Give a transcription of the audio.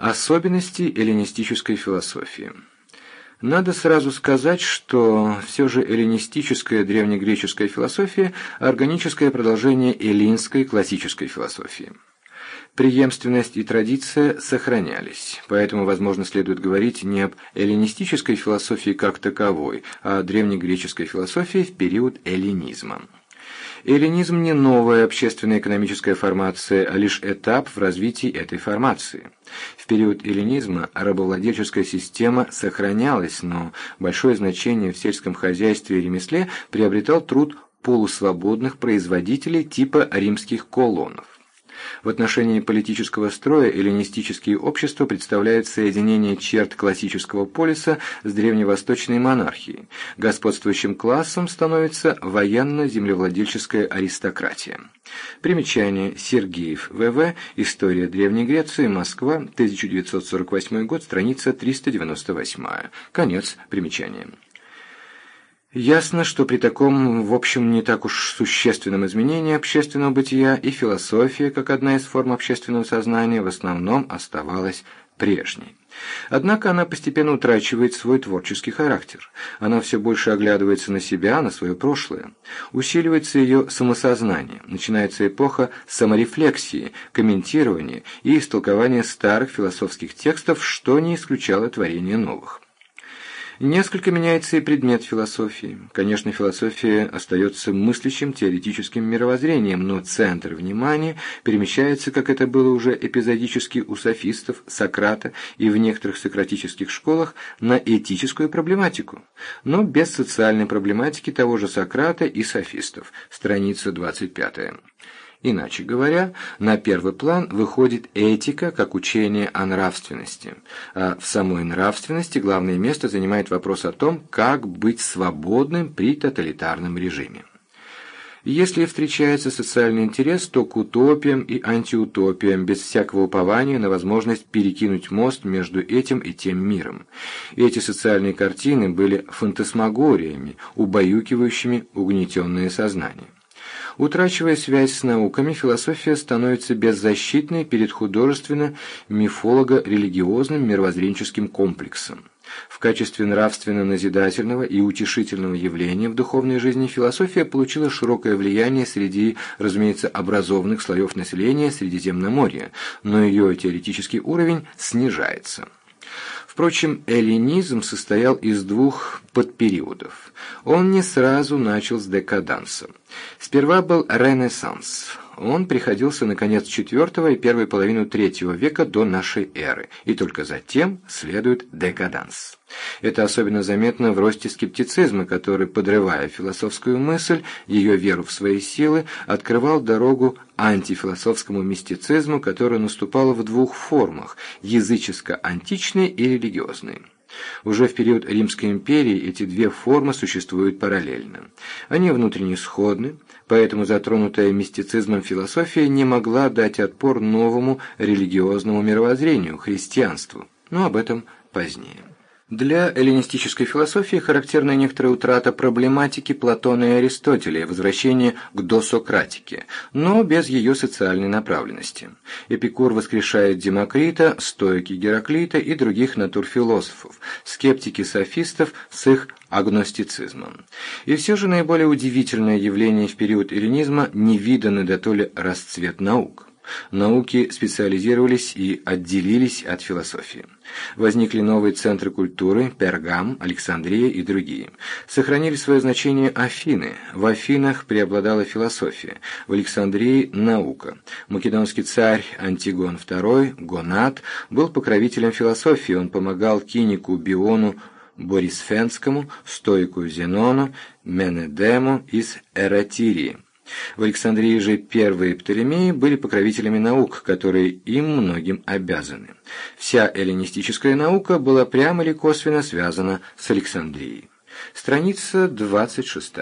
Особенности эллинистической философии. Надо сразу сказать, что все же эллинистическая древнегреческая философия – органическое продолжение эллинской классической философии. Преемственность и традиция сохранялись, поэтому, возможно, следует говорить не об эллинистической философии как таковой, а о древнегреческой философии в период эллинизма. Эллинизм не новая общественно-экономическая формация, а лишь этап в развитии этой формации. В период эллинизма рабовладельческая система сохранялась, но большое значение в сельском хозяйстве и ремесле приобретал труд полусвободных производителей типа римских колоннов. В отношении политического строя эллинистические общества представляют соединение черт классического полиса с древневосточной монархией. Господствующим классом становится военно-землевладельческая аристократия. Примечание. Сергеев, В.В. История Древней Греции. Москва. 1948 год. Страница 398. Конец примечания. Ясно, что при таком, в общем, не так уж существенном изменении общественного бытия и философия, как одна из форм общественного сознания, в основном оставалась прежней. Однако она постепенно утрачивает свой творческий характер. Она все больше оглядывается на себя, на свое прошлое. Усиливается ее самосознание. Начинается эпоха саморефлексии, комментирования и истолкования старых философских текстов, что не исключало творения новых. Несколько меняется и предмет философии. Конечно, философия остается мыслящим теоретическим мировоззрением, но центр внимания перемещается, как это было уже эпизодически у софистов, Сократа и в некоторых сократических школах, на этическую проблематику, но без социальной проблематики того же Сократа и софистов. Страница 25. Иначе говоря, на первый план выходит этика как учение о нравственности, а в самой нравственности главное место занимает вопрос о том, как быть свободным при тоталитарном режиме. Если встречается социальный интерес, то к утопиям и антиутопиям, без всякого упования на возможность перекинуть мост между этим и тем миром. Эти социальные картины были фантасмагориями, убаюкивающими угнетенное сознание. Утрачивая связь с науками, философия становится беззащитной перед художественно-мифолого-религиозным мировоззренческим комплексом. В качестве нравственно-назидательного и утешительного явления в духовной жизни философия получила широкое влияние среди, разумеется, образованных слоев населения Средиземноморья, но ее теоретический уровень снижается. Впрочем, эллинизм состоял из двух подпериодов. Он не сразу начал с декаданса. Сперва был Ренессанс. Он приходился на конец IV и первой половину III века до нашей эры, и только затем следует декаданс. Это особенно заметно в росте скептицизма, который, подрывая философскую мысль, ее веру в свои силы, открывал дорогу антифилософскому мистицизму, который наступал в двух формах – языческо-античной и религиозной. Уже в период Римской империи эти две формы существуют параллельно. Они внутренне сходны, поэтому затронутая мистицизмом философия не могла дать отпор новому религиозному мировоззрению, христианству, но об этом позднее. Для эллинистической философии характерна некоторая утрата проблематики Платона и Аристотеля, возвращение к досократике, но без ее социальной направленности. Эпикур воскрешает Демокрита, стоики Гераклита и других натурфилософов, скептики софистов с их агностицизмом. И все же наиболее удивительное явление в период эллинизма – невиданный до то ли расцвет наук. Науки специализировались и отделились от философии. Возникли новые центры культуры – Пергам, Александрия и другие. Сохранили свое значение Афины. В Афинах преобладала философия, в Александрии – наука. Македонский царь Антигон II, Гонат, был покровителем философии, он помогал кинику Биону Борисфенскому, стоику Зенону, Менедему из Эратирии. В Александрии же первые Птолемеи были покровителями наук, которые им многим обязаны. Вся эллинистическая наука была прямо или косвенно связана с Александрией. Страница 26.